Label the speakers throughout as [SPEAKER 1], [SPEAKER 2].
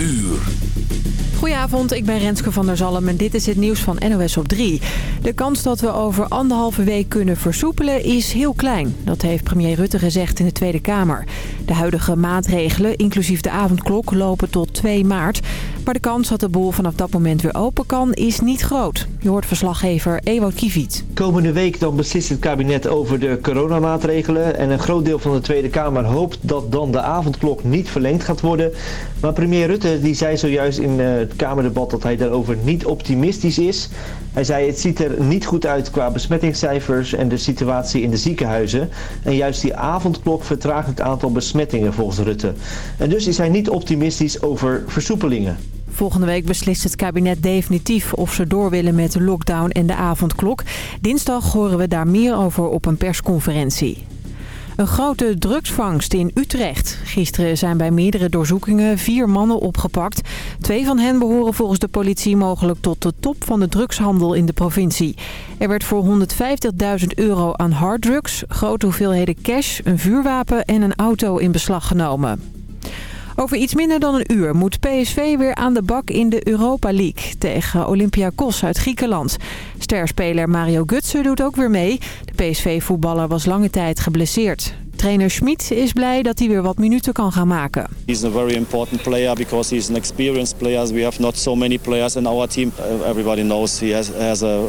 [SPEAKER 1] uur.
[SPEAKER 2] Goedenavond, ik ben Renske van der Zalm en dit is het nieuws van NOS op 3. De kans dat we over anderhalve week kunnen versoepelen is heel klein. Dat heeft premier Rutte gezegd in de Tweede Kamer. De huidige maatregelen, inclusief de avondklok, lopen tot 2 maart. Maar de kans dat de boel vanaf dat moment weer open kan, is niet groot. Je hoort verslaggever Ewout Kiviet.
[SPEAKER 3] Komende week dan beslist het kabinet over de coronamaatregelen. En een groot deel van de Tweede Kamer hoopt dat dan de avondklok niet verlengd gaat worden. Maar premier Rutte die zei zojuist in eh, het Kamerdebat dat hij daarover niet optimistisch is. Hij zei het ziet er niet goed uit qua besmettingscijfers en de situatie in de ziekenhuizen. En juist die avondklok vertraagt het aantal besmettingen volgens Rutte. En dus is hij niet optimistisch over versoepelingen.
[SPEAKER 2] Volgende week beslist het kabinet definitief of ze door willen met de lockdown en de avondklok. Dinsdag horen we daar meer over op een persconferentie. Een grote drugsvangst in Utrecht. Gisteren zijn bij meerdere doorzoekingen vier mannen opgepakt. Twee van hen behoren volgens de politie mogelijk tot de top van de drugshandel in de provincie. Er werd voor 150.000 euro aan harddrugs, grote hoeveelheden cash, een vuurwapen en een auto in beslag genomen. Over iets minder dan een uur moet PSV weer aan de bak in de Europa League tegen Olympiakos uit Griekenland. Sterspeler Mario Gutsen doet ook weer mee. De PSV-voetballer was lange tijd geblesseerd. Trainer Schmid is blij dat hij weer wat minuten kan gaan maken.
[SPEAKER 4] He's a very important player because he's an experienced player. We have not so many players in our team. Everybody knows he has, has a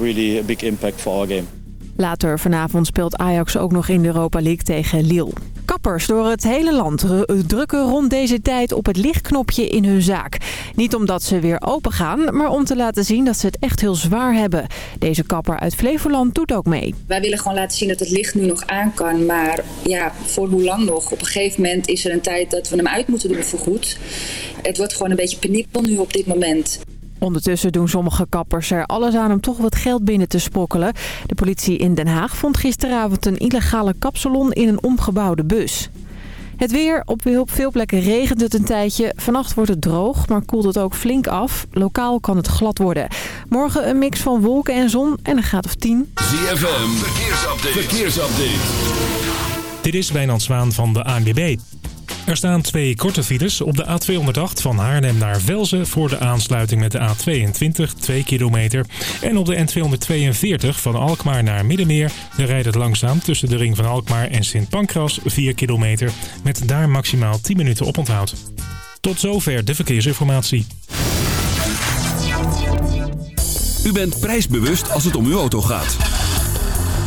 [SPEAKER 4] really big impact for our game.
[SPEAKER 2] Later vanavond speelt Ajax ook nog in de Europa League tegen Lille. Kappers door het hele land drukken rond deze tijd op het lichtknopje in hun zaak. Niet omdat ze weer open gaan, maar om te laten zien dat ze het echt heel zwaar hebben. Deze kapper uit Flevoland doet ook mee.
[SPEAKER 5] Wij willen gewoon laten zien dat het licht nu nog aan kan. Maar ja, voor hoe lang nog? Op een gegeven moment is er een tijd dat we hem uit moeten doen voorgoed. Het wordt gewoon een beetje penibel nu op dit moment.
[SPEAKER 2] Ondertussen doen sommige kappers er alles aan om toch wat geld binnen te sprokkelen. De politie in Den Haag vond gisteravond een illegale kapsalon in een omgebouwde bus. Het weer. Op veel plekken regent het een tijdje. Vannacht wordt het droog, maar koelt het ook flink af. Lokaal kan het glad worden. Morgen een mix van wolken en zon en een graad of 10.
[SPEAKER 1] ZFM. Verkeersupdate. Verkeersupdate.
[SPEAKER 6] Dit is Wijnand Zwaan van de ANWB. Er staan twee korte files op de A208 van Haarlem naar Velzen voor de aansluiting met de A22, 2 kilometer. En op de N242 van Alkmaar naar Middenmeer. Rijdt het langzaam tussen de ring van Alkmaar en Sint Pancras 4 kilometer. Met daar maximaal 10 minuten oponthoud. Tot zover de verkeersinformatie.
[SPEAKER 1] U bent prijsbewust als het om uw auto gaat.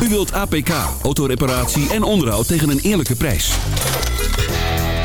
[SPEAKER 1] U wilt APK, autoreparatie en onderhoud tegen een eerlijke prijs.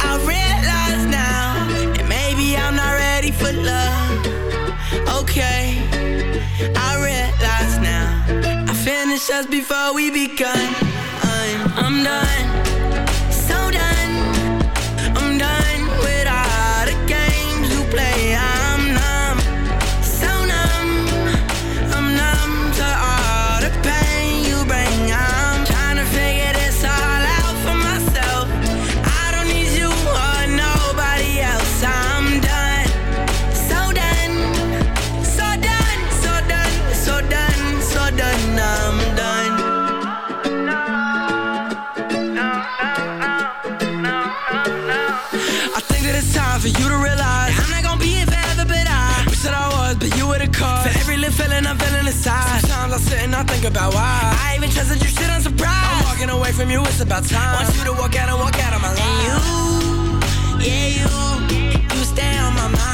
[SPEAKER 7] I realize now that maybe I'm not ready for love. Okay, I realize now I finished before we begun. I'm, I'm done. tired. Sometimes I sit and I think about why. I even trusted you, shit, I'm surprised. I'm walking away from you, it's about time. Want you to walk out and walk out of my life. And you, yeah, you, you stay on my mind.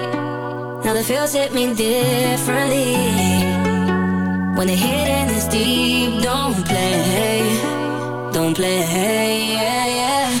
[SPEAKER 8] Now the feels hit me differently. When the hidden is deep, don't play, don't play, yeah, yeah.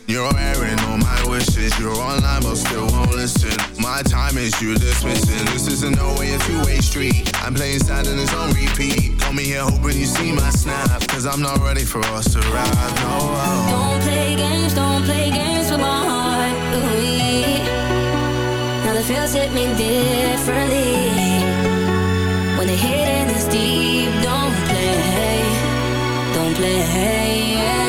[SPEAKER 9] You're airing all my wishes. You're online but still won't listen. My time is you dismissing. This isn't no way a two-way street. I'm playing sad and it's on repeat. Call me here hoping you see my snap. Cause I'm not ready for us to ride. No,
[SPEAKER 8] oh. Don't play games, don't play games with my heart. Now the feels hit me differently. When the hitting is deep, don't play, don't play.
[SPEAKER 10] Don't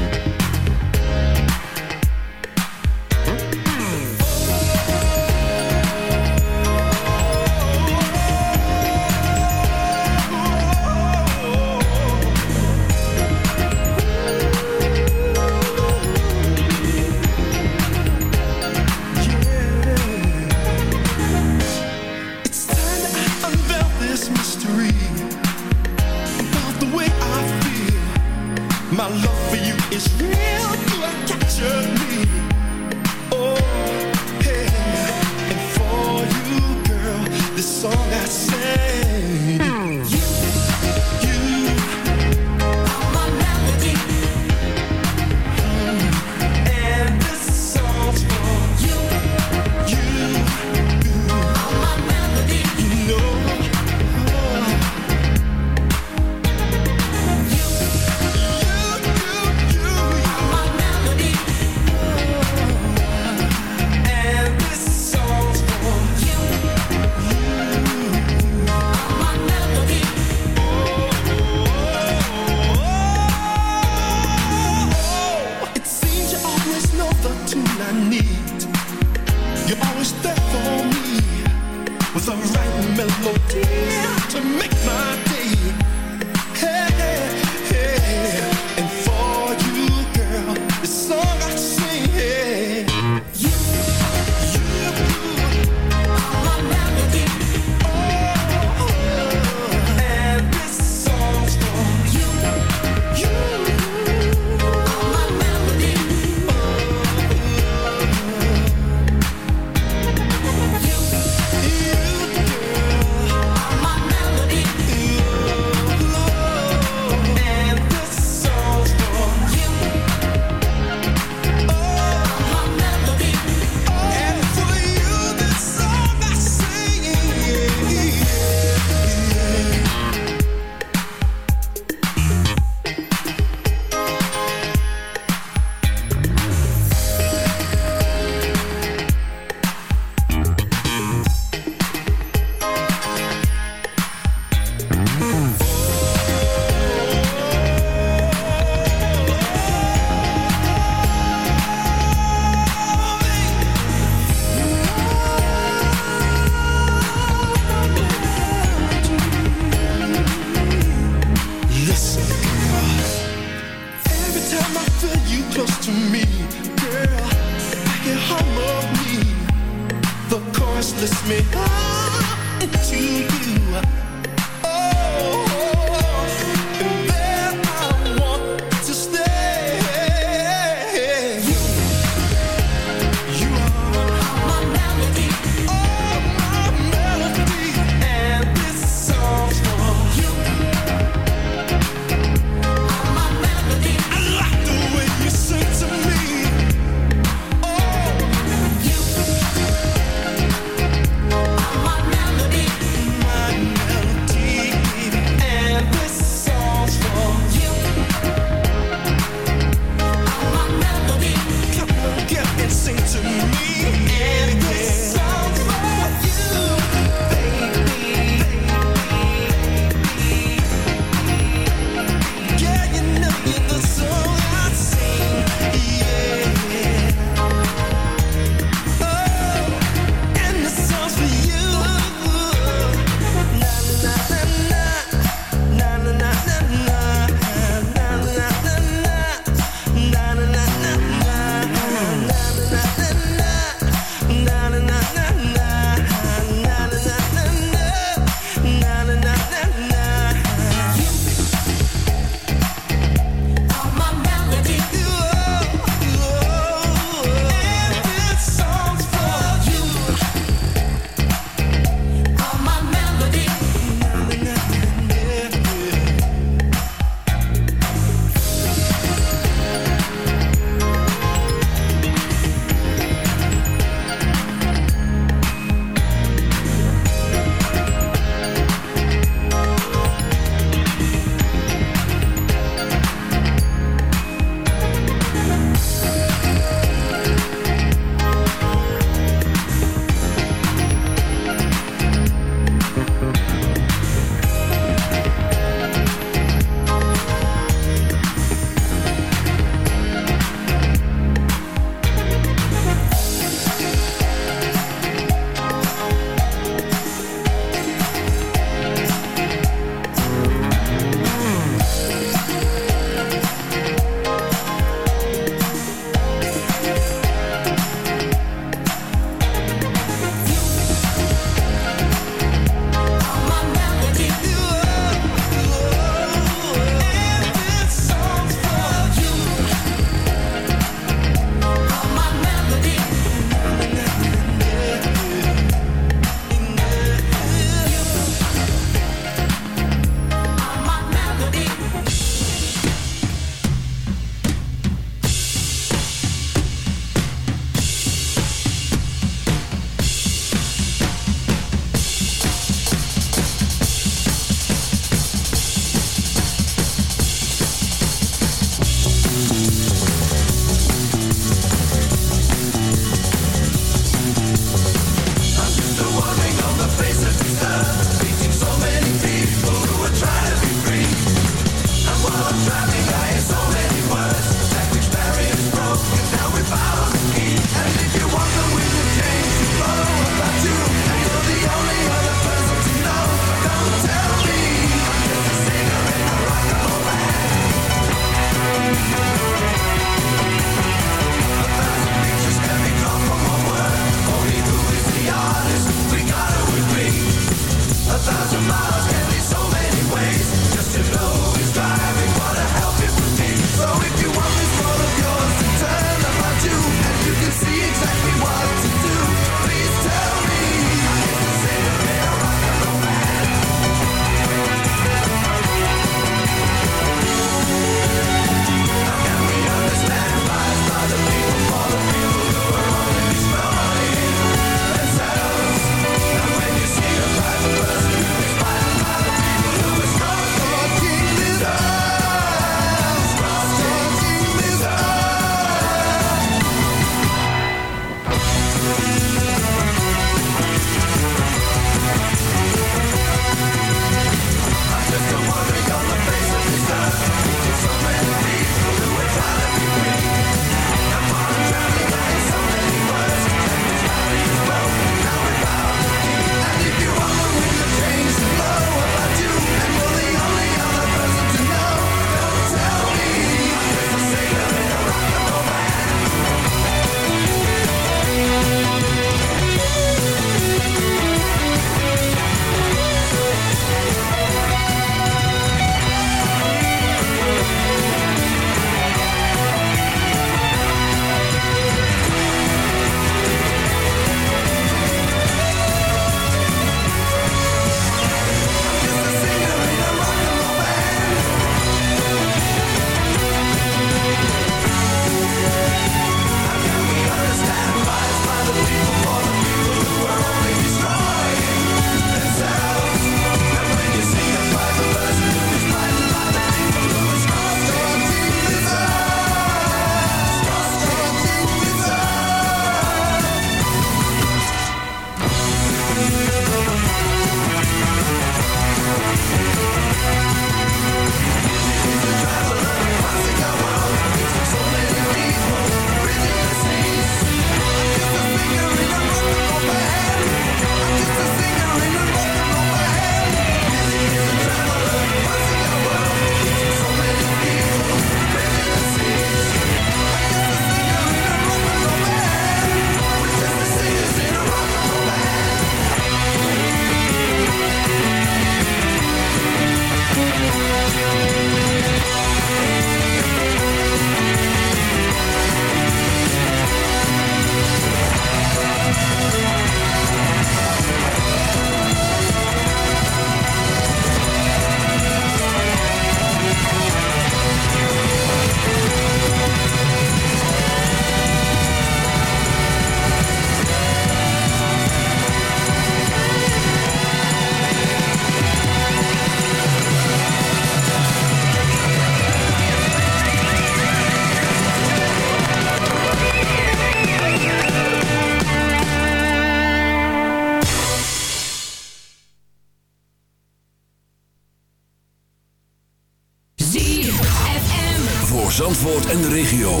[SPEAKER 1] Zandvoort en de regio.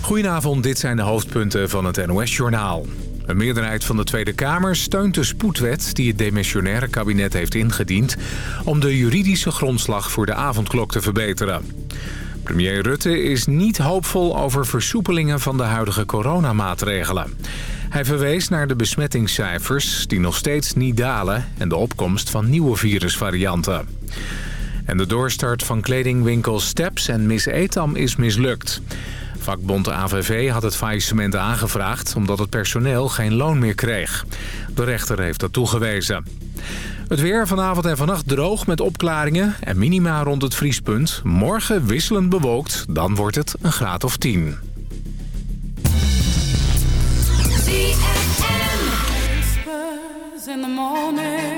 [SPEAKER 11] Goedenavond, dit zijn de hoofdpunten van het NOS-journaal. Een meerderheid van de Tweede Kamer steunt de spoedwet die het demissionaire kabinet heeft ingediend... om de juridische grondslag voor de avondklok te verbeteren. Premier Rutte is niet hoopvol over versoepelingen van de huidige coronamaatregelen. Hij verwees naar de besmettingscijfers die nog steeds niet dalen... en de opkomst van nieuwe virusvarianten. En de doorstart van kledingwinkels Steps en Miss Etam is mislukt. Vakbond AVV had het faillissement aangevraagd omdat het personeel geen loon meer kreeg. De rechter heeft dat toegewezen. Het weer vanavond en vannacht droog met opklaringen en minima rond het vriespunt. Morgen wisselend bewolkt, dan wordt het een graad of 10.
[SPEAKER 12] Whispers in the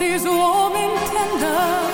[SPEAKER 12] is warm and tender,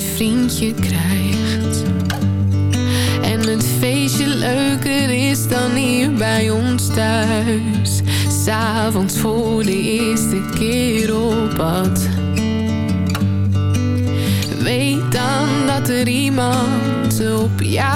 [SPEAKER 13] vriendje krijgt. En het feestje leuker is dan hier bij ons thuis. S'avonds voor de eerste keer op pad. Weet dan dat er iemand op jou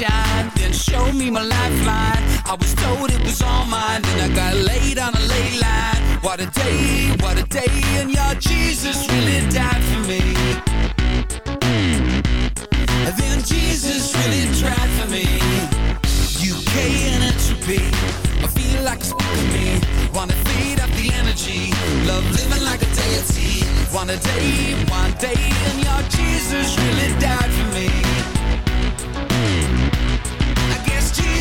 [SPEAKER 14] sunshine, then showed me my lifeline. I was told it was all mine, then I got laid on a ley line. What a day, what a day, and your Jesus really died for me. And then Jesus really tried for me. UK and entropy, I feel like it's of me. Wanna feed up the energy, love living like a deity. One a day, one day, and your Jesus really died for me.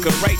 [SPEAKER 15] Tribeca, right